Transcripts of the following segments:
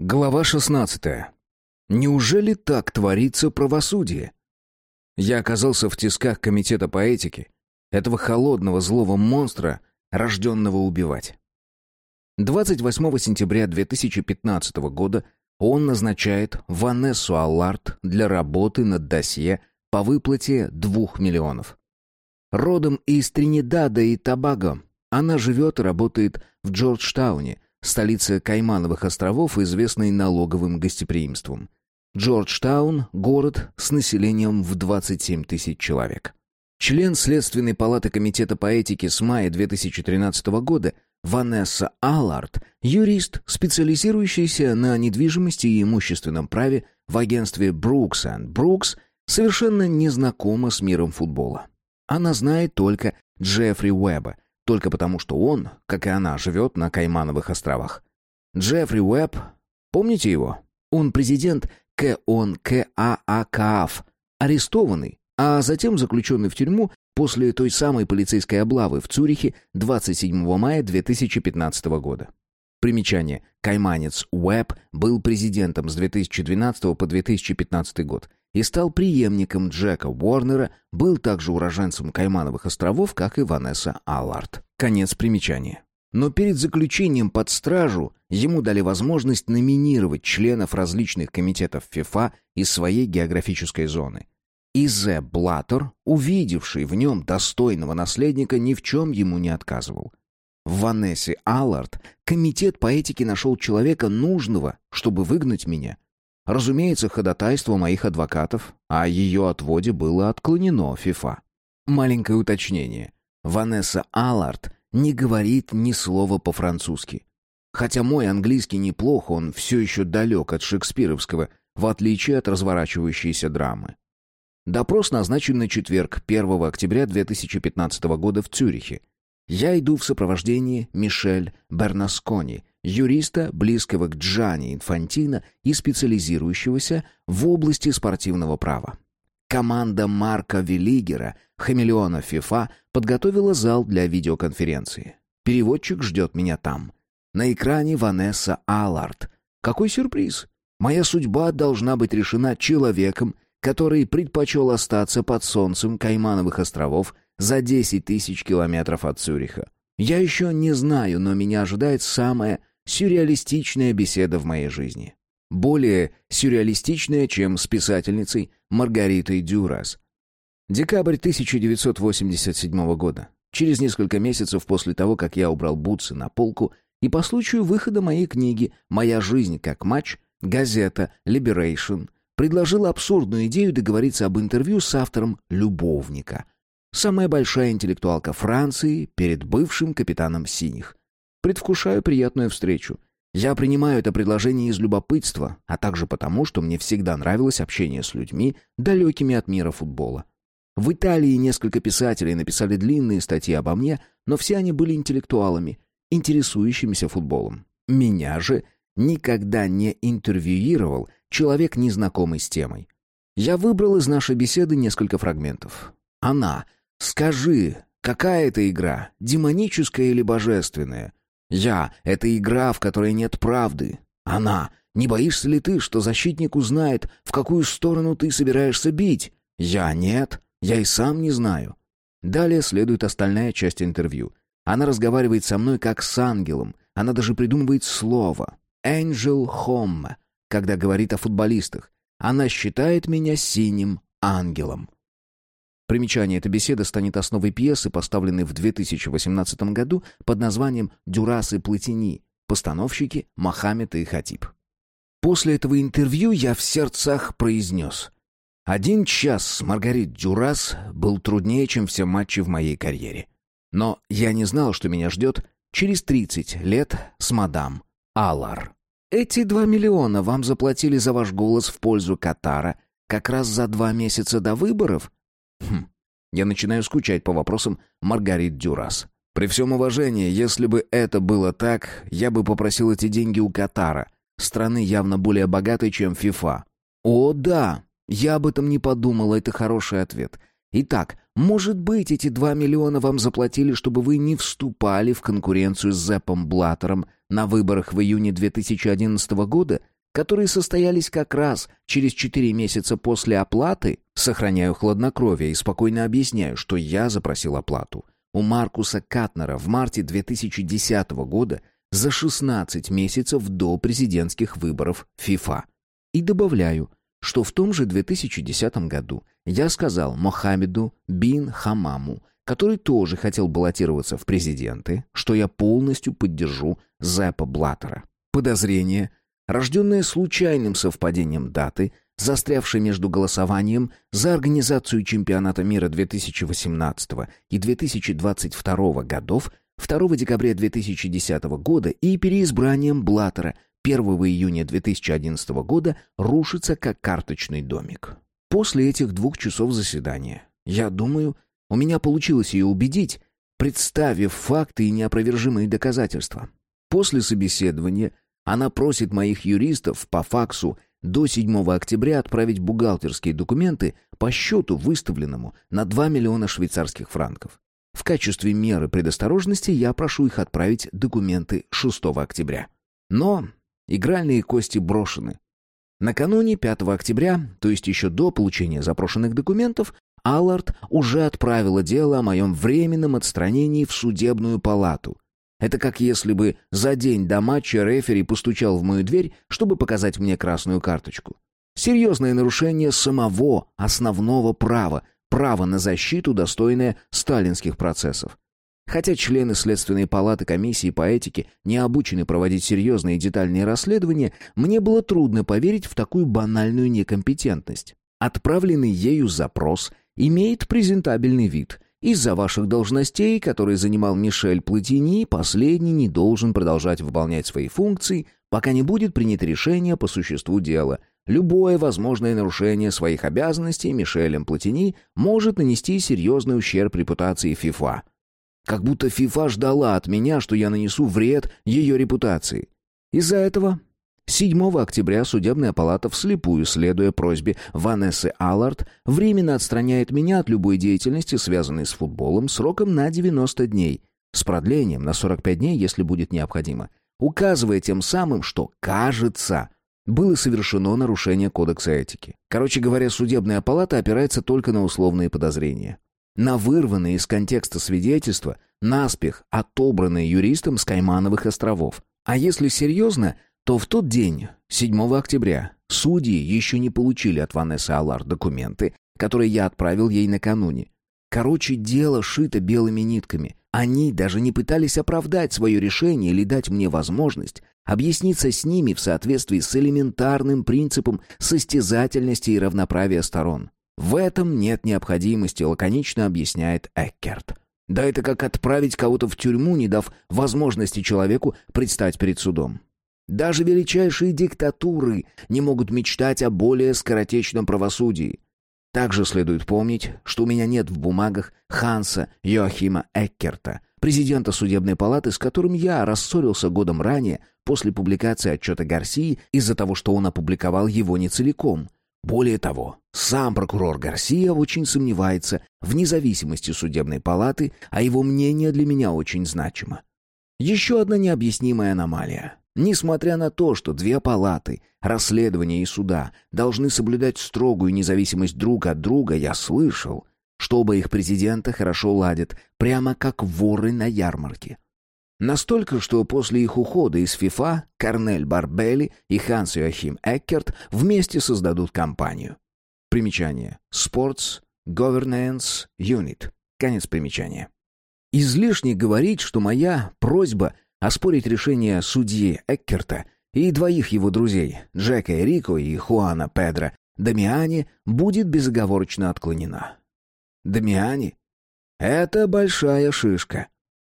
Глава 16. Неужели так творится правосудие? Я оказался в тисках комитета по этике, этого холодного злого монстра, рожденного убивать. 28 сентября 2015 года он назначает Ванессу Аллард для работы над досье по выплате 2 миллионов. Родом из Тринидада и Тобаго, она живет и работает в Джорджтауне – столица Каймановых островов, известной налоговым гостеприимством. Джорджтаун – город с населением в 27 тысяч человек. Член Следственной палаты Комитета по этике с мая 2013 года Ванесса Аллард – юрист, специализирующийся на недвижимости и имущественном праве в агентстве Brooks Brooks, совершенно не знакома с миром футбола. Она знает только Джеффри Уэбба – только потому, что он, как и она, живет на Каймановых островах. Джеффри Уэбб, помните его? Он президент КОН КААКАФ, арестованный, а затем заключенный в тюрьму после той самой полицейской облавы в Цюрихе 27 мая 2015 года. Примечание. Кайманец Уэбб был президентом с 2012 по 2015 год и стал преемником Джека Уорнера, был также уроженцем Каймановых островов, как и Ванесса Аллард. Конец примечания. Но перед заключением под стражу ему дали возможность номинировать членов различных комитетов ФИФА из своей географической зоны. Изе Блаттер, увидевший в нем достойного наследника, ни в чем ему не отказывал. В Ванессе Аллард комитет по этике нашел человека нужного, чтобы выгнать меня – Разумеется, ходатайство моих адвокатов о ее отводе было отклонено ФИФА. Маленькое уточнение. Ванесса Аллард не говорит ни слова по-французски. Хотя мой английский неплох, он все еще далек от шекспировского, в отличие от разворачивающейся драмы. Допрос назначен на четверг, 1 октября 2015 года в Цюрихе. Я иду в сопровождении Мишель Бернаскони, юриста, близкого к Джани Инфантино и специализирующегося в области спортивного права. Команда Марка Велигера, хамелеона ФИФА, подготовила зал для видеоконференции. Переводчик ждет меня там. На экране Ванесса Аллард. Какой сюрприз! Моя судьба должна быть решена человеком, который предпочел остаться под солнцем Каймановых островов за 10 тысяч километров от Цюриха. Я еще не знаю, но меня ожидает самое сюрреалистичная беседа в моей жизни. Более сюрреалистичная, чем с писательницей Маргаритой Дюрас. Декабрь 1987 года. Через несколько месяцев после того, как я убрал бутсы на полку, и по случаю выхода моей книги «Моя жизнь как матч», газета Liberation предложила абсурдную идею договориться об интервью с автором «Любовника», самая большая интеллектуалка Франции перед бывшим капитаном «Синих». Предвкушаю приятную встречу. Я принимаю это предложение из любопытства, а также потому, что мне всегда нравилось общение с людьми, далекими от мира футбола. В Италии несколько писателей написали длинные статьи обо мне, но все они были интеллектуалами, интересующимися футболом. Меня же никогда не интервьюировал человек, незнакомый с темой. Я выбрал из нашей беседы несколько фрагментов. Она. «Скажи, какая это игра, демоническая или божественная? Я — это игра, в которой нет правды. Она. Не боишься ли ты, что защитник узнает, в какую сторону ты собираешься бить? Я — нет. Я и сам не знаю. Далее следует остальная часть интервью. Она разговаривает со мной как с ангелом. Она даже придумывает слово. «Angel Home», когда говорит о футболистах. Она считает меня синим ангелом. Примечание, эта беседа станет основой пьесы, поставленной в 2018 году под названием «Дюрас и Платини», постановщики Мохаммед и Хатиб. После этого интервью я в сердцах произнес. Один час с Маргарит Дюрас был труднее, чем все матчи в моей карьере. Но я не знал, что меня ждет через 30 лет с мадам Алар. Эти два миллиона вам заплатили за ваш голос в пользу Катара как раз за два месяца до выборов? Хм, я начинаю скучать по вопросам Маргарит Дюрас. При всем уважении, если бы это было так, я бы попросил эти деньги у Катара, страны явно более богатой, чем ФИФА. О, да, я об этом не подумал, это хороший ответ. Итак, может быть, эти 2 миллиона вам заплатили, чтобы вы не вступали в конкуренцию с Зеппом Блаттером на выборах в июне 2011 года, которые состоялись как раз через 4 месяца после оплаты? Сохраняю хладнокровие и спокойно объясняю, что я запросил оплату у Маркуса Катнера в марте 2010 года за 16 месяцев до президентских выборов ФИФА. И добавляю, что в том же 2010 году я сказал Мохаммеду бин Хамаму, который тоже хотел баллотироваться в президенты, что я полностью поддержу Зеппа Блаттера. Подозрение, рожденное случайным совпадением даты, застрявшее между голосованием за организацию чемпионата мира 2018 и 2022 годов, 2 декабря 2010 года и переизбранием Блаттера 1 июня 2011 года рушится как карточный домик. После этих двух часов заседания, я думаю, у меня получилось ее убедить, представив факты и неопровержимые доказательства. После собеседования она просит моих юристов по факсу до 7 октября отправить бухгалтерские документы по счету, выставленному на 2 миллиона швейцарских франков. В качестве меры предосторожности я прошу их отправить документы 6 октября. Но Игральные кости брошены. Накануне 5 октября, то есть еще до получения запрошенных документов, Аллард уже отправила дело о моем временном отстранении в судебную палату. Это как если бы за день до матча рефери постучал в мою дверь, чтобы показать мне красную карточку. Серьезное нарушение самого основного права, права на защиту, достойное сталинских процессов. Хотя члены Следственной палаты комиссии по этике не обучены проводить серьезные и детальные расследования, мне было трудно поверить в такую банальную некомпетентность. Отправленный ею запрос имеет презентабельный вид. Из-за ваших должностей, которые занимал Мишель Платини, последний не должен продолжать выполнять свои функции, пока не будет принято решение по существу дела. Любое возможное нарушение своих обязанностей Мишелем Платини может нанести серьезный ущерб репутации ФИФА. Как будто ФИФА ждала от меня, что я нанесу вред ее репутации. Из-за этого 7 октября судебная палата, вслепую следуя просьбе Ванессы Аллард, временно отстраняет меня от любой деятельности, связанной с футболом, сроком на 90 дней, с продлением на 45 дней, если будет необходимо, указывая тем самым, что, кажется, было совершено нарушение кодекса этики. Короче говоря, судебная палата опирается только на условные подозрения на вырванные из контекста свидетельства, наспех отобранные юристом с Каймановых островов. А если серьезно, то в тот день, 7 октября, судьи еще не получили от Ванессы Алар документы, которые я отправил ей накануне. Короче, дело шито белыми нитками. Они даже не пытались оправдать свое решение или дать мне возможность объясниться с ними в соответствии с элементарным принципом состязательности и равноправия сторон. В этом нет необходимости, лаконично объясняет Эккерт. Да это как отправить кого-то в тюрьму, не дав возможности человеку предстать перед судом. Даже величайшие диктатуры не могут мечтать о более скоротечном правосудии. Также следует помнить, что у меня нет в бумагах Ханса Йохима Эккерта, президента судебной палаты, с которым я рассорился годом ранее после публикации отчета Гарсии из-за того, что он опубликовал его не целиком, более того, сам прокурор Гарсия очень сомневается в независимости судебной палаты, а его мнение для меня очень значимо. Еще одна необъяснимая аномалия. Несмотря на то, что две палаты, расследования и суда должны соблюдать строгую независимость друг от друга, я слышал, что оба их президента хорошо ладят, прямо как воры на ярмарке. Настолько, что после их ухода из ФИФА Корнель Барбелли и Ханс Йохим Эккерт вместе создадут компанию. Примечание. Sports Governance Unit. Конец примечания. Излишне говорить, что моя просьба оспорить решение судьи Эккерта и двоих его друзей, Джека Эрико и Хуана Педро, Дамиани, будет безоговорочно отклонена. Дамиани — это большая шишка.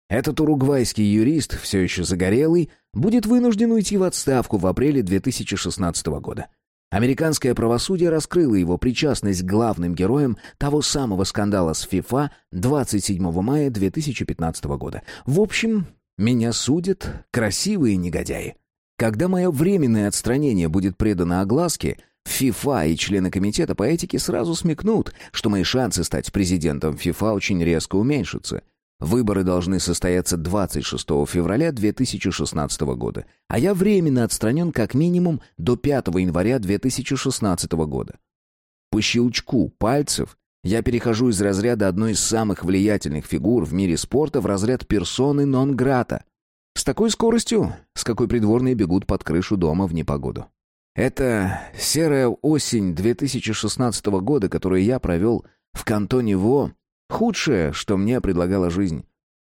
Этот уругвайский юрист, все еще загорелый, будет вынужден уйти в отставку в апреле 2016 года. Американское правосудие раскрыло его причастность к главным героям того самого скандала с ФИФА 27 мая 2015 года. В общем, меня судят красивые негодяи. Когда мое временное отстранение будет предано огласке, ФИФА и члены комитета по этике сразу смекнут, что мои шансы стать президентом ФИФА очень резко уменьшатся. Выборы должны состояться 26 февраля 2016 года, а я временно отстранен как минимум до 5 января 2016 года. По щелчку пальцев я перехожу из разряда одной из самых влиятельных фигур в мире спорта в разряд персоны нон-грата. С такой скоростью, с какой придворные бегут под крышу дома в непогоду. Это серая осень 2016 года, которую я провел в кантоне Во, худшее, что мне предлагала жизнь.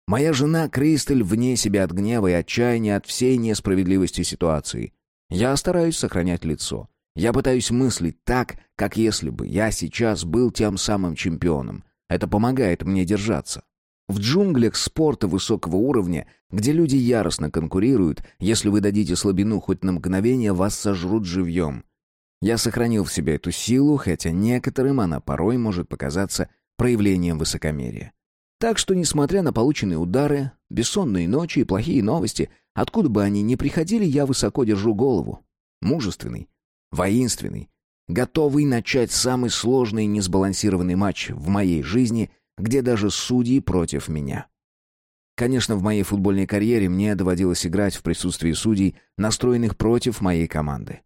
Моя жена Кристель вне себя от гнева и отчаяния от всей несправедливости ситуации. Я стараюсь сохранять лицо. Я пытаюсь мыслить так, как если бы я сейчас был тем самым чемпионом. Это помогает мне держаться. В джунглях спорта высокого уровня, где люди яростно конкурируют, если вы дадите слабину хоть на мгновение, вас сожрут живьем. Я сохранил в себе эту силу, хотя некоторым она порой может показаться проявлением высокомерия. Так что, несмотря на полученные удары, бессонные ночи и плохие новости, откуда бы они ни приходили, я высоко держу голову. Мужественный, воинственный, готовый начать самый сложный и несбалансированный матч в моей жизни — где даже судьи против меня. Конечно, в моей футбольной карьере мне доводилось играть в присутствии судей, настроенных против моей команды.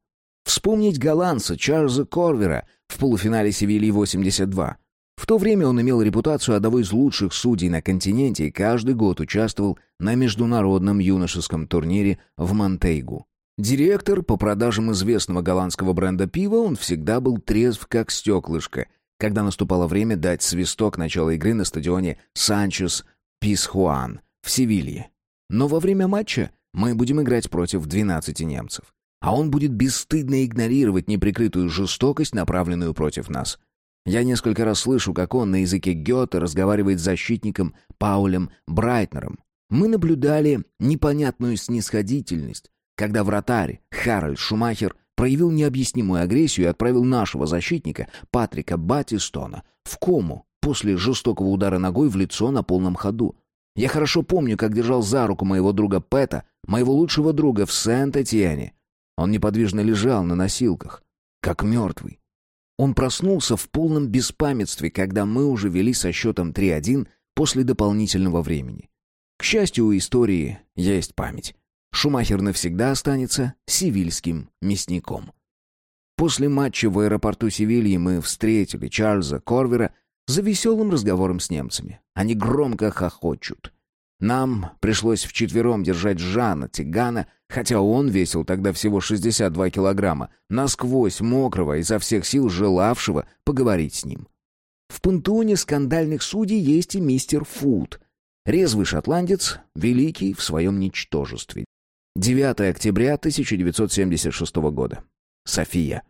Вспомнить голландца Чарльза Корвера в полуфинале Севильи 82. В то время он имел репутацию одного из лучших судей на континенте и каждый год участвовал на международном юношеском турнире в Монтейгу. Директор по продажам известного голландского бренда пива, он всегда был трезв как стеклышко когда наступало время дать свисток начала игры на стадионе Санчес Писхуан в Севилье. Но во время матча мы будем играть против 12 немцев. А он будет бесстыдно игнорировать неприкрытую жестокость, направленную против нас. Я несколько раз слышу, как он на языке Гёте разговаривает с защитником Паулем Брайтнером. Мы наблюдали непонятную снисходительность, когда вратарь Харальд Шумахер проявил необъяснимую агрессию и отправил нашего защитника, Патрика Батистона, в кому после жестокого удара ногой в лицо на полном ходу. Я хорошо помню, как держал за руку моего друга Пэта, моего лучшего друга в Сент-Этьене. Он неподвижно лежал на носилках, как мертвый. Он проснулся в полном беспамятстве, когда мы уже вели со счетом 3-1 после дополнительного времени. К счастью, у истории есть память. Шумахер навсегда останется сивильским мясником. После матча в аэропорту Севильи мы встретили Чарльза Корвера за веселым разговором с немцами. Они громко хохочут. Нам пришлось вчетвером держать Жана Тигана, хотя он весил тогда всего 62 килограмма, насквозь мокрого, изо всех сил желавшего поговорить с ним. В пантеоне скандальных судей есть и мистер Фуд. Резвый шотландец, великий в своем ничтожестве. 9 октября 1976 года. София.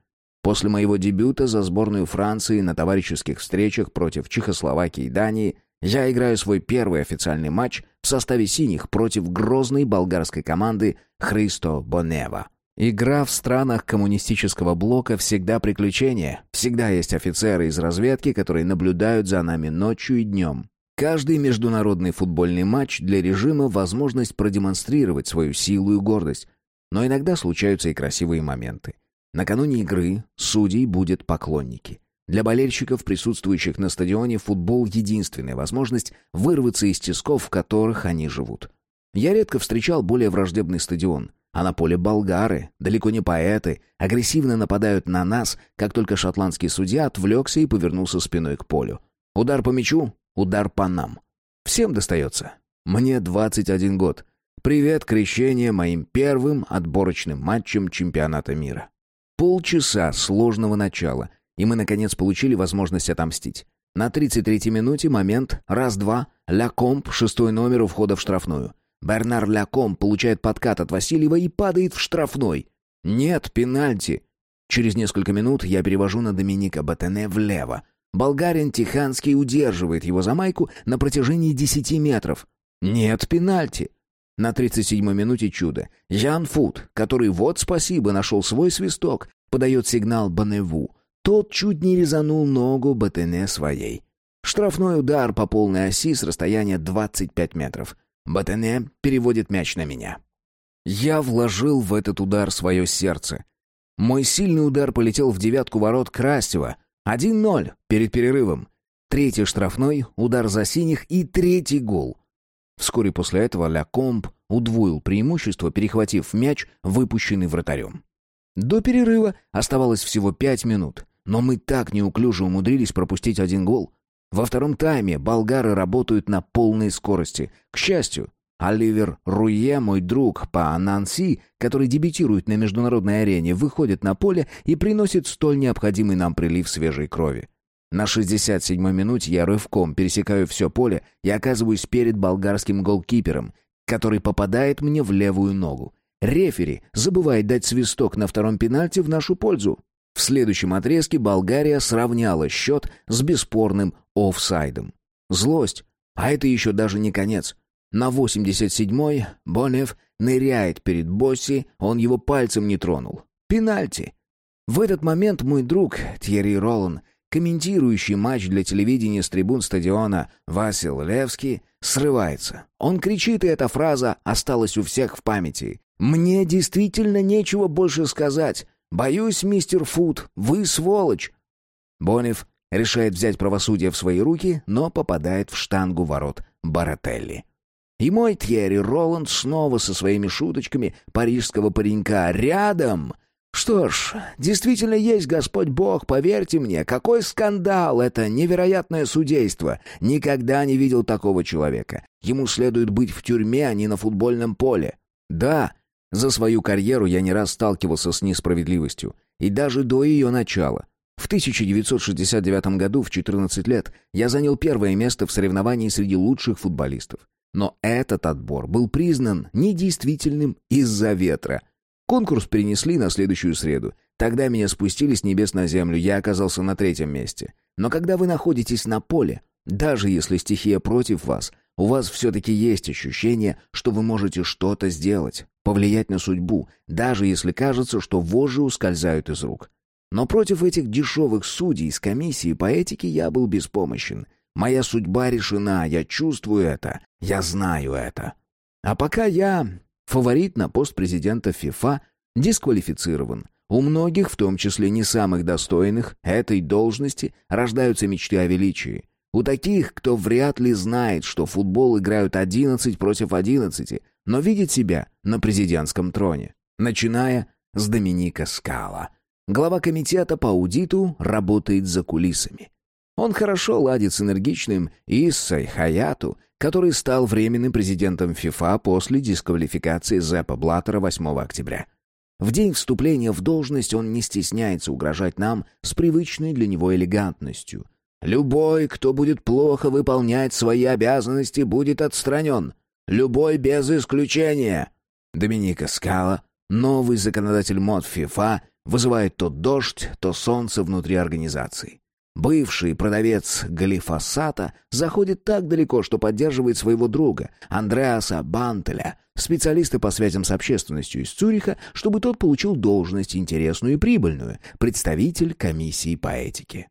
После моего дебюта за сборную Франции на товарищеских встречах против Чехословакии и Дании я играю свой первый официальный матч в составе синих против грозной болгарской команды Христо Бонева. Игра в странах коммунистического блока всегда приключение. Всегда есть офицеры из разведки, которые наблюдают за нами ночью и днем. Каждый международный футбольный матч для режима – возможность продемонстрировать свою силу и гордость. Но иногда случаются и красивые моменты. Накануне игры судей будет поклонники. Для болельщиков, присутствующих на стадионе, футбол – единственная возможность вырваться из тисков, в которых они живут. Я редко встречал более враждебный стадион. А на поле болгары, далеко не поэты, агрессивно нападают на нас, как только шотландский судья отвлекся и повернулся спиной к полю. Удар по мячу, Удар по нам. Всем достается. Мне 21 год. Привет, крещение моим первым отборочным матчем чемпионата мира. Полчаса сложного начала, и мы, наконец, получили возможность отомстить. На 33-й минуте момент, раз-два, Ля-Комп, шестой номер у входа в штрафную. Бернар Ля-Комп получает подкат от Васильева и падает в штрафной. Нет, пенальти. Через несколько минут я перевожу на Доминика Батене влево. Болгарин Тиханский удерживает его за майку на протяжении 10 метров. Нет пенальти. На 37-й минуте чудо. Ян Фуд, который вот спасибо нашел свой свисток, подает сигнал Баневу. Тот чуть не резанул ногу Батене своей. Штрафной удар по полной оси с расстояния 25 метров. Батене переводит мяч на меня. Я вложил в этот удар свое сердце. Мой сильный удар полетел в девятку ворот Крастева. 1-0 перед перерывом. Третий штрафной, удар за синих и третий гол. Вскоре после этого Ля Комп удвоил преимущество, перехватив мяч, выпущенный вратарем. До перерыва оставалось всего пять минут, но мы так неуклюже умудрились пропустить один гол. Во втором тайме болгары работают на полной скорости. К счастью, Оливер Руе, мой друг по Нанси, который дебютирует на международной арене, выходит на поле и приносит столь необходимый нам прилив свежей крови. На 67-й минуте я рывком пересекаю все поле и оказываюсь перед болгарским голкипером, который попадает мне в левую ногу. Рефери забывает дать свисток на втором пенальти в нашу пользу. В следующем отрезке Болгария сравняла счет с бесспорным офсайдом. Злость. А это еще даже не конец. На 87-й Бонев ныряет перед Босси, он его пальцем не тронул. Пенальти. В этот момент мой друг Тьерри Ролан, комментирующий матч для телевидения с трибун стадиона Васил Левский, срывается. Он кричит, и эта фраза осталась у всех в памяти. «Мне действительно нечего больше сказать. Боюсь, мистер Фуд, вы сволочь». Бонев решает взять правосудие в свои руки, но попадает в штангу ворот Барателли. И мой Тьерри Роланд снова со своими шуточками парижского паренька рядом. Что ж, действительно есть Господь Бог, поверьте мне, какой скандал это невероятное судейство. Никогда не видел такого человека. Ему следует быть в тюрьме, а не на футбольном поле. Да, за свою карьеру я не раз сталкивался с несправедливостью, и даже до ее начала. В 1969 году, в 14 лет, я занял первое место в соревновании среди лучших футболистов. Но этот отбор был признан недействительным из-за ветра. Конкурс перенесли на следующую среду. Тогда меня спустили с небес на землю, я оказался на третьем месте. Но когда вы находитесь на поле, даже если стихия против вас, у вас все-таки есть ощущение, что вы можете что-то сделать, повлиять на судьбу, даже если кажется, что вожжи ускользают из рук. Но против этих дешевых судей из комиссии по этике я был беспомощен — Моя судьба решена, я чувствую это, я знаю это. А пока я, фаворит на пост президента ФИФА, дисквалифицирован. У многих, в том числе не самых достойных, этой должности рождаются мечты о величии. У таких, кто вряд ли знает, что футбол играют 11 против 11, но видит себя на президентском троне. Начиная с Доминика Скала. Глава комитета по аудиту работает за кулисами. Он хорошо ладит с энергичным Иссой Хаяту, который стал временным президентом ФИФА после дисквалификации Зеппа Блаттера 8 октября. В день вступления в должность он не стесняется угрожать нам с привычной для него элегантностью. «Любой, кто будет плохо выполнять свои обязанности, будет отстранен. Любой без исключения». Доминика Скала, новый законодатель мод ФИФА, вызывает то дождь, то солнце внутри организации. Бывший продавец глифосата заходит так далеко, что поддерживает своего друга, Андреаса Бантеля, специалиста по связям с общественностью из Цюриха, чтобы тот получил должность интересную и прибыльную, представитель комиссии по этике.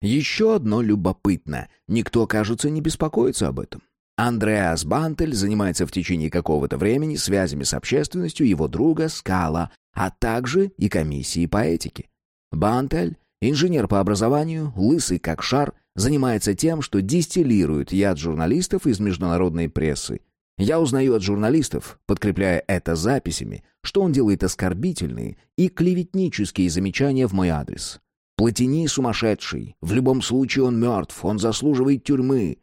Еще одно любопытно. Никто, кажется, не беспокоится об этом. Андреас Бантель занимается в течение какого-то времени связями с общественностью его друга Скала, а также и комиссии по этике. Бантель Инженер по образованию, лысый как шар, занимается тем, что дистиллирует яд журналистов из международной прессы. Я узнаю от журналистов, подкрепляя это записями, что он делает оскорбительные и клеветнические замечания в мой адрес. Платини сумасшедший. В любом случае он мертв, он заслуживает тюрьмы.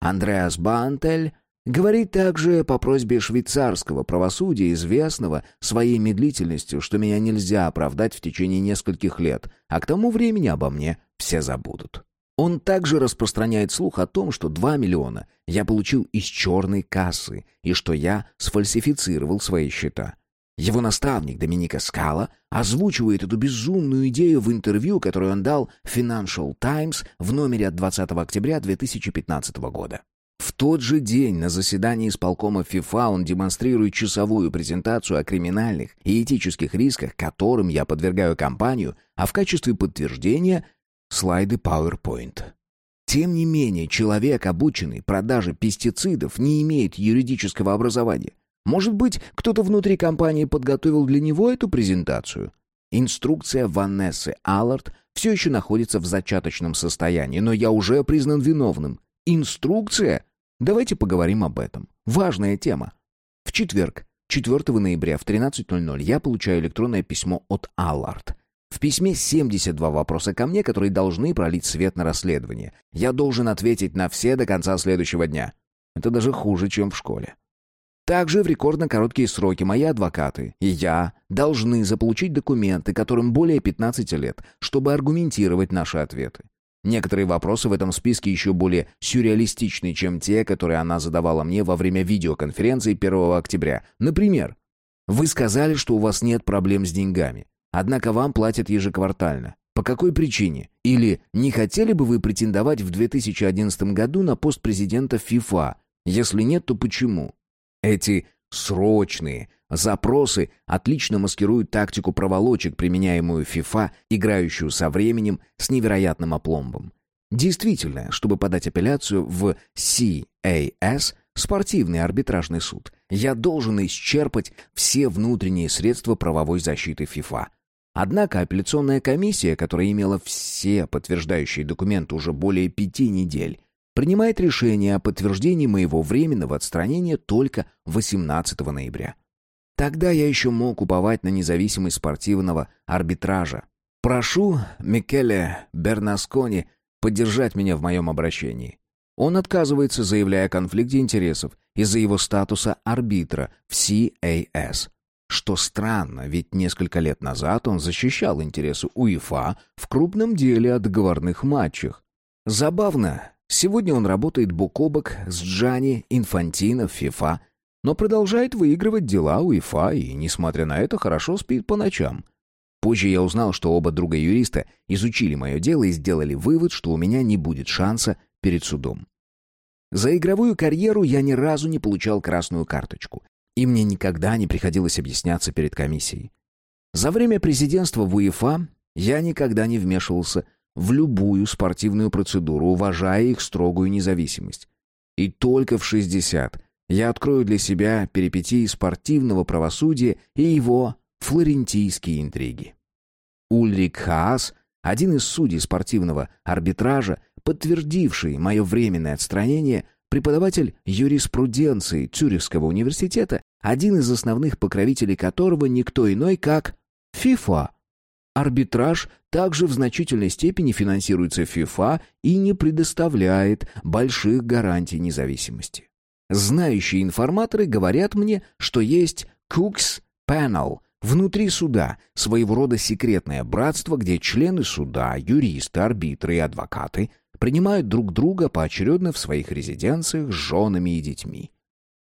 Андреас Бантель Говорит также по просьбе швейцарского правосудия, известного своей медлительностью, что меня нельзя оправдать в течение нескольких лет, а к тому времени обо мне все забудут. Он также распространяет слух о том, что 2 миллиона я получил из черной кассы и что я сфальсифицировал свои счета. Его наставник Доминика Скала озвучивает эту безумную идею в интервью, которое он дал Financial Times в номере от 20 октября 2015 года. В тот же день на заседании исполкома ФИФА он демонстрирует часовую презентацию о криминальных и этических рисках, которым я подвергаю компанию, а в качестве подтверждения — слайды PowerPoint. Тем не менее, человек, обученный продаже пестицидов, не имеет юридического образования. Может быть, кто-то внутри компании подготовил для него эту презентацию? Инструкция Ванессы Аллард все еще находится в зачаточном состоянии, но я уже признан виновным. Инструкция? Давайте поговорим об этом. Важная тема. В четверг, 4 ноября в 13.00 я получаю электронное письмо от Аллард. В письме 72 вопроса ко мне, которые должны пролить свет на расследование. Я должен ответить на все до конца следующего дня. Это даже хуже, чем в школе. Также в рекордно короткие сроки мои адвокаты и я должны заполучить документы, которым более 15 лет, чтобы аргументировать наши ответы. Некоторые вопросы в этом списке еще более сюрреалистичны, чем те, которые она задавала мне во время видеоконференции 1 октября. Например, «Вы сказали, что у вас нет проблем с деньгами, однако вам платят ежеквартально. По какой причине? Или не хотели бы вы претендовать в 2011 году на пост президента ФИФА? Если нет, то почему?» Эти срочные запросы отлично маскируют тактику проволочек, применяемую FIFA, играющую со временем с невероятным опломбом. Действительно, чтобы подать апелляцию в CAS, спортивный арбитражный суд, я должен исчерпать все внутренние средства правовой защиты FIFA. Однако апелляционная комиссия, которая имела все подтверждающие документы уже более пяти недель, принимает решение о подтверждении моего временного отстранения только 18 ноября. Тогда я еще мог уповать на независимость спортивного арбитража. Прошу Микеле Бернаскони поддержать меня в моем обращении. Он отказывается, заявляя о конфликте интересов из-за его статуса арбитра в CAS. Что странно, ведь несколько лет назад он защищал интересы УЕФА в крупном деле о договорных матчах. Забавно, Сегодня он работает бок о бок с Джани Инфантино в ФИФА, но продолжает выигрывать дела у ИФА и, несмотря на это, хорошо спит по ночам. Позже я узнал, что оба друга-юриста изучили мое дело и сделали вывод, что у меня не будет шанса перед судом. За игровую карьеру я ни разу не получал красную карточку, и мне никогда не приходилось объясняться перед комиссией. За время президентства в УЕФА я никогда не вмешивался в любую спортивную процедуру, уважая их строгую независимость. И только в 60 я открою для себя перипетии спортивного правосудия и его флорентийские интриги. Ульрик Хаас, один из судей спортивного арбитража, подтвердивший мое временное отстранение, преподаватель юриспруденции Цюрихского университета, один из основных покровителей которого никто иной, как ФИФА, Арбитраж также в значительной степени финансируется ФИФА и не предоставляет больших гарантий независимости. Знающие информаторы говорят мне, что есть Cook's Panel внутри суда, своего рода секретное братство, где члены суда, юристы, арбитры и адвокаты принимают друг друга поочередно в своих резиденциях с женами и детьми.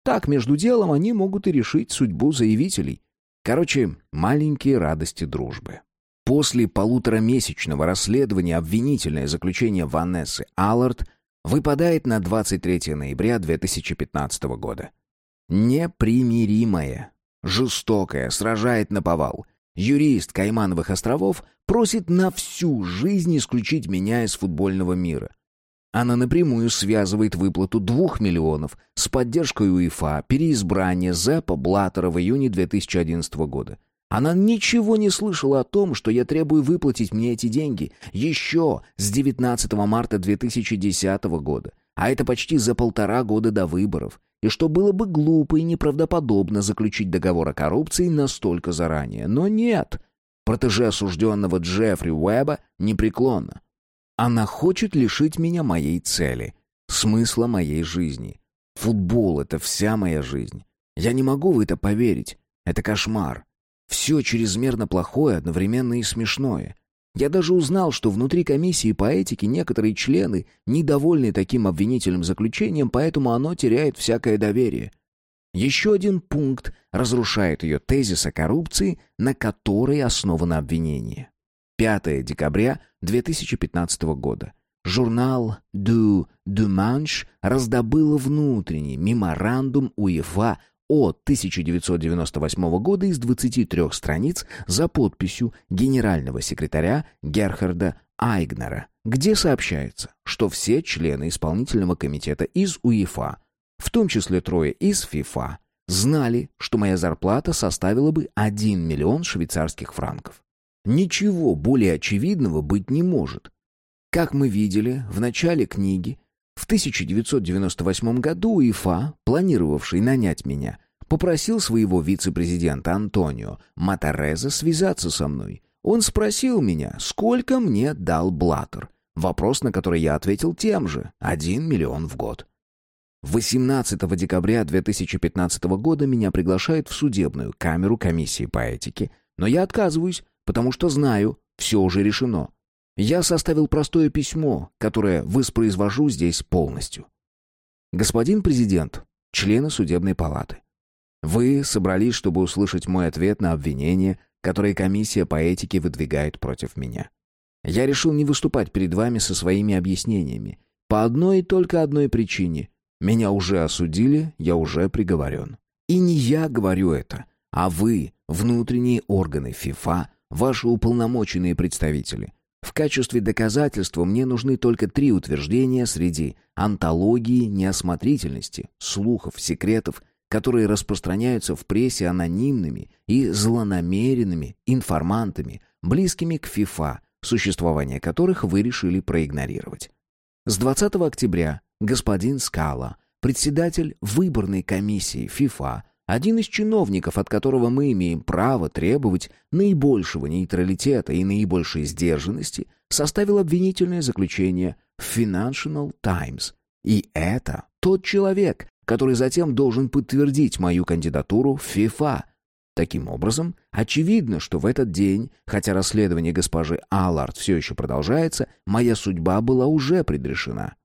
Так, между делом, они могут и решить судьбу заявителей. Короче, маленькие радости дружбы. После полуторамесячного расследования обвинительное заключение Ванессы Аллард выпадает на 23 ноября 2015 года. Непримиримое, жестокое, сражает на повал. Юрист Каймановых островов просит на всю жизнь исключить меня из футбольного мира. Она напрямую связывает выплату двух миллионов с поддержкой УЕФА переизбрания Зеппа Блаттера в июне 2011 года. Она ничего не слышала о том, что я требую выплатить мне эти деньги еще с 19 марта 2010 года, а это почти за полтора года до выборов, и что было бы глупо и неправдоподобно заключить договор о коррупции настолько заранее. Но нет, протеже осужденного Джеффри Уэба непреклонно. Она хочет лишить меня моей цели, смысла моей жизни. Футбол — это вся моя жизнь. Я не могу в это поверить. Это кошмар. Все чрезмерно плохое, одновременно и смешное. Я даже узнал, что внутри комиссии по этике некоторые члены недовольны таким обвинительным заключением, поэтому оно теряет всякое доверие. Еще один пункт разрушает ее тезис о коррупции, на которой основано обвинение. 5 декабря 2015 года. Журнал «Du Dimanche» раздобыл внутренний меморандум УЕФА от 1998 года из 23 страниц за подписью генерального секретаря Герхарда Айгнера, где сообщается, что все члены исполнительного комитета из УЕФА, в том числе трое из ФИФА, знали, что моя зарплата составила бы 1 миллион швейцарских франков. Ничего более очевидного быть не может. Как мы видели в начале книги, в 1998 году ИФА, планировавший нанять меня, попросил своего вице-президента Антонио Матареза связаться со мной. Он спросил меня, сколько мне дал Блаттер. Вопрос, на который я ответил тем же – 1 миллион в год. 18 декабря 2015 года меня приглашают в судебную камеру комиссии по этике, но я отказываюсь, потому что знаю, все уже решено. Я составил простое письмо, которое воспроизвожу здесь полностью. Господин президент, члены судебной палаты, вы собрались, чтобы услышать мой ответ на обвинение, которое комиссия по этике выдвигает против меня. Я решил не выступать перед вами со своими объяснениями. По одной и только одной причине. Меня уже осудили, я уже приговорен. И не я говорю это, а вы, внутренние органы ФИФА, ваши уполномоченные представители. В качестве доказательства мне нужны только три утверждения среди антологии неосмотрительности, слухов, секретов которые распространяются в прессе анонимными и злонамеренными информантами, близкими к ФИФА, существование которых вы решили проигнорировать. С 20 октября господин Скала, председатель выборной комиссии ФИФА, один из чиновников, от которого мы имеем право требовать наибольшего нейтралитета и наибольшей сдержанности, составил обвинительное заключение в Financial Times. И это тот человек, который затем должен подтвердить мою кандидатуру в ФИФА. Таким образом, очевидно, что в этот день, хотя расследование госпожи Аллард все еще продолжается, моя судьба была уже предрешена.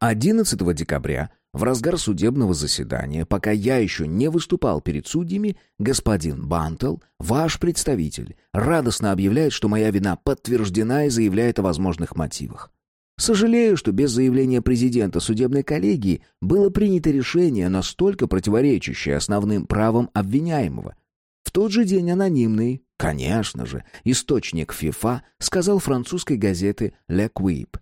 11 декабря, в разгар судебного заседания, пока я еще не выступал перед судьями, господин Бантел, ваш представитель, радостно объявляет, что моя вина подтверждена и заявляет о возможных мотивах. Сожалею, что без заявления президента судебной коллегии было принято решение, настолько противоречащее основным правам обвиняемого. В тот же день анонимный, конечно же, источник ФИФА сказал французской газете «Le Quip».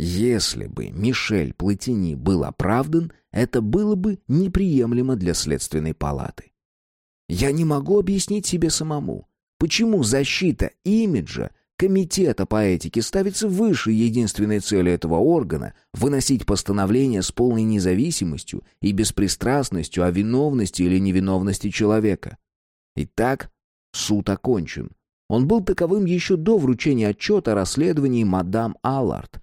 Если бы Мишель Платини был оправдан, это было бы неприемлемо для следственной палаты. Я не могу объяснить себе самому, почему защита имиджа Комитета по этике ставится выше единственной цели этого органа – выносить постановления с полной независимостью и беспристрастностью о виновности или невиновности человека. Итак, суд окончен. Он был таковым еще до вручения отчета о расследовании мадам Аллард.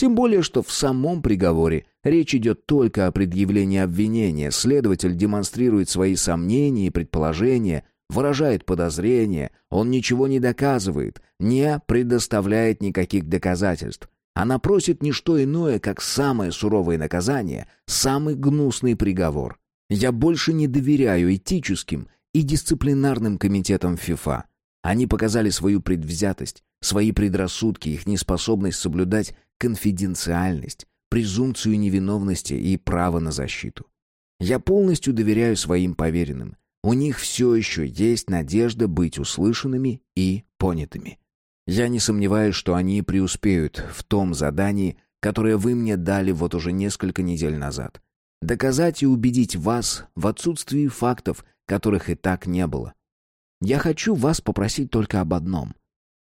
Тем более, что в самом приговоре речь идет только о предъявлении обвинения, следователь демонстрирует свои сомнения и предположения, выражает подозрение, он ничего не доказывает, не предоставляет никаких доказательств. Она просит не что иное, как самое суровое наказание, самый гнусный приговор. Я больше не доверяю этическим и дисциплинарным комитетам ФИФА. Они показали свою предвзятость, свои предрассудки, их неспособность соблюдать конфиденциальность, презумпцию невиновности и право на защиту. Я полностью доверяю своим поверенным. У них все еще есть надежда быть услышанными и понятыми. Я не сомневаюсь, что они преуспеют в том задании, которое вы мне дали вот уже несколько недель назад. Доказать и убедить вас в отсутствии фактов, которых и так не было. Я хочу вас попросить только об одном.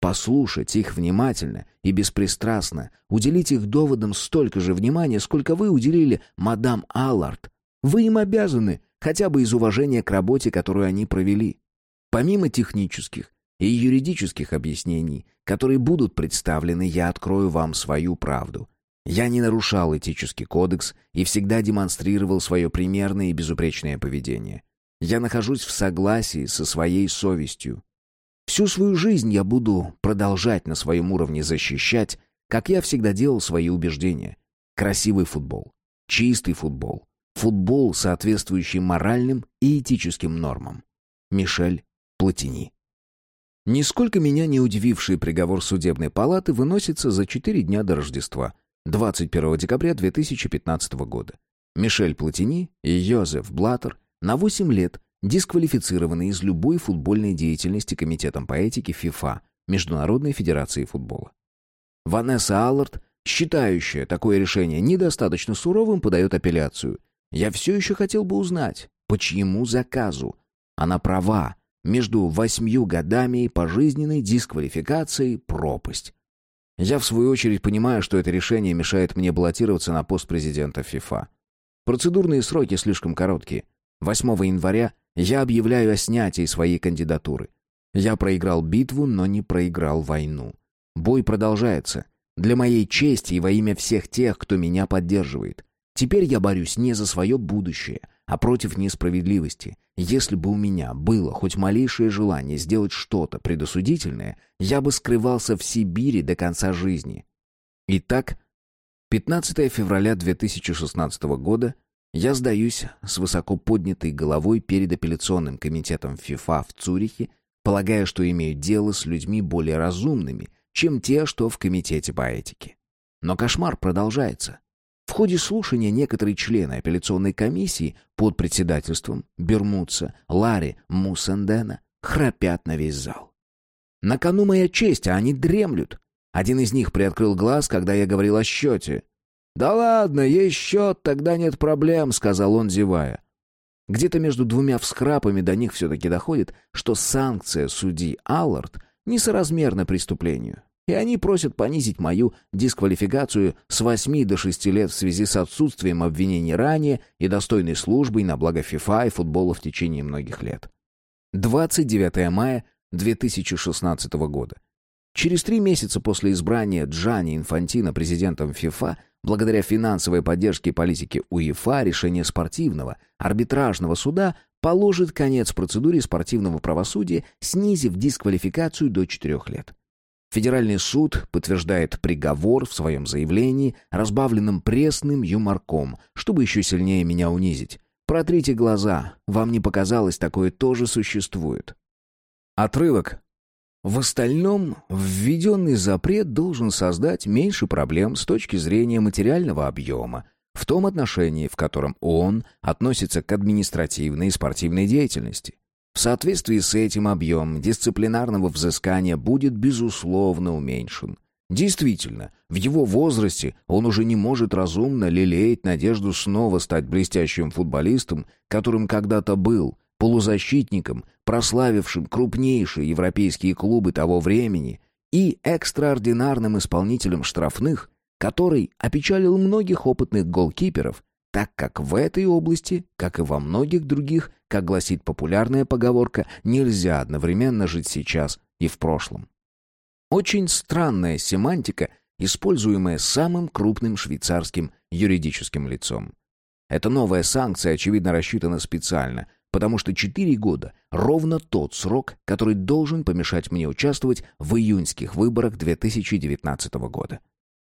Послушать их внимательно и беспристрастно, уделить их доводам столько же внимания, сколько вы уделили мадам Аллард. Вы им обязаны, хотя бы из уважения к работе, которую они провели. Помимо технических и юридических объяснений, которые будут представлены, я открою вам свою правду. Я не нарушал этический кодекс и всегда демонстрировал свое примерное и безупречное поведение. Я нахожусь в согласии со своей совестью. Всю свою жизнь я буду продолжать на своем уровне защищать, как я всегда делал свои убеждения. Красивый футбол, чистый футбол, Футбол, соответствующий моральным и этическим нормам. Мишель Платини. Нисколько меня не удививший приговор судебной палаты выносится за четыре дня до Рождества, 21 декабря 2015 года. Мишель Платини и Йозеф Блаттер на 8 лет дисквалифицированы из любой футбольной деятельности Комитетом по этике ФИФА, Международной Федерации футбола. Ванесса Аллард, считающая такое решение недостаточно суровым, подает апелляцию – я все еще хотел бы узнать, по чьему заказу. Она права. Между восьмью годами и пожизненной дисквалификацией пропасть. Я, в свою очередь, понимаю, что это решение мешает мне баллотироваться на пост президента ФИФА. Процедурные сроки слишком короткие. 8 января я объявляю о снятии своей кандидатуры. Я проиграл битву, но не проиграл войну. Бой продолжается. Для моей чести и во имя всех тех, кто меня поддерживает. Теперь я борюсь не за свое будущее, а против несправедливости. Если бы у меня было хоть малейшее желание сделать что-то предосудительное, я бы скрывался в Сибири до конца жизни. Итак, 15 февраля 2016 года я сдаюсь с высоко поднятой головой перед апелляционным комитетом ФИФА в Цюрихе, полагая, что имею дело с людьми более разумными, чем те, что в комитете по этике. Но кошмар продолжается. В ходе слушания некоторые члены апелляционной комиссии под председательством Бермудса, Ларри, Муссендена храпят на весь зал. На кону моя честь, а они дремлют. Один из них приоткрыл глаз, когда я говорил о счете. «Да ладно, есть счет, тогда нет проблем», — сказал он, зевая. Где-то между двумя всхрапами до них все-таки доходит, что санкция судьи Аллард несоразмерна преступлению и они просят понизить мою дисквалификацию с 8 до 6 лет в связи с отсутствием обвинений ранее и достойной службой на благо ФИФА и футбола в течение многих лет. 29 мая 2016 года. Через три месяца после избрания Джани Инфантино президентом ФИФА, благодаря финансовой поддержке политики УЕФА, решение спортивного арбитражного суда положит конец процедуре спортивного правосудия, снизив дисквалификацию до четырех лет. Федеральный суд подтверждает приговор в своем заявлении, разбавленном пресным юморком, чтобы еще сильнее меня унизить. Протрите глаза, вам не показалось, такое тоже существует. Отрывок. В остальном, введенный запрет должен создать меньше проблем с точки зрения материального объема, в том отношении, в котором он относится к административной и спортивной деятельности. В соответствии с этим объем дисциплинарного взыскания будет безусловно уменьшен. Действительно, в его возрасте он уже не может разумно лелеять надежду снова стать блестящим футболистом, которым когда-то был, полузащитником, прославившим крупнейшие европейские клубы того времени, и экстраординарным исполнителем штрафных, который опечалил многих опытных голкиперов так как в этой области, как и во многих других, как гласит популярная поговорка, нельзя одновременно жить сейчас и в прошлом. Очень странная семантика, используемая самым крупным швейцарским юридическим лицом. Эта новая санкция, очевидно, рассчитана специально, потому что 4 года — ровно тот срок, который должен помешать мне участвовать в июньских выборах 2019 года.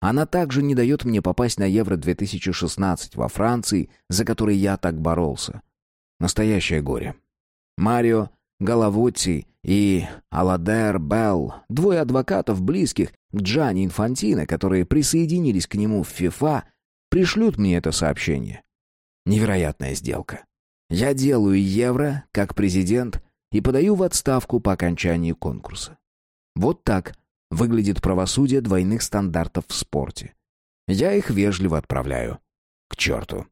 Она также не дает мне попасть на Евро-2016 во Франции, за который я так боролся. Настоящее горе. Марио Галавотти и Аладер Белл, двое адвокатов, близких к Джани Инфантино, которые присоединились к нему в ФИФА, пришлют мне это сообщение. Невероятная сделка. Я делаю евро как президент и подаю в отставку по окончании конкурса. Вот так выглядит правосудие двойных стандартов в спорте. Я их вежливо отправляю к черту.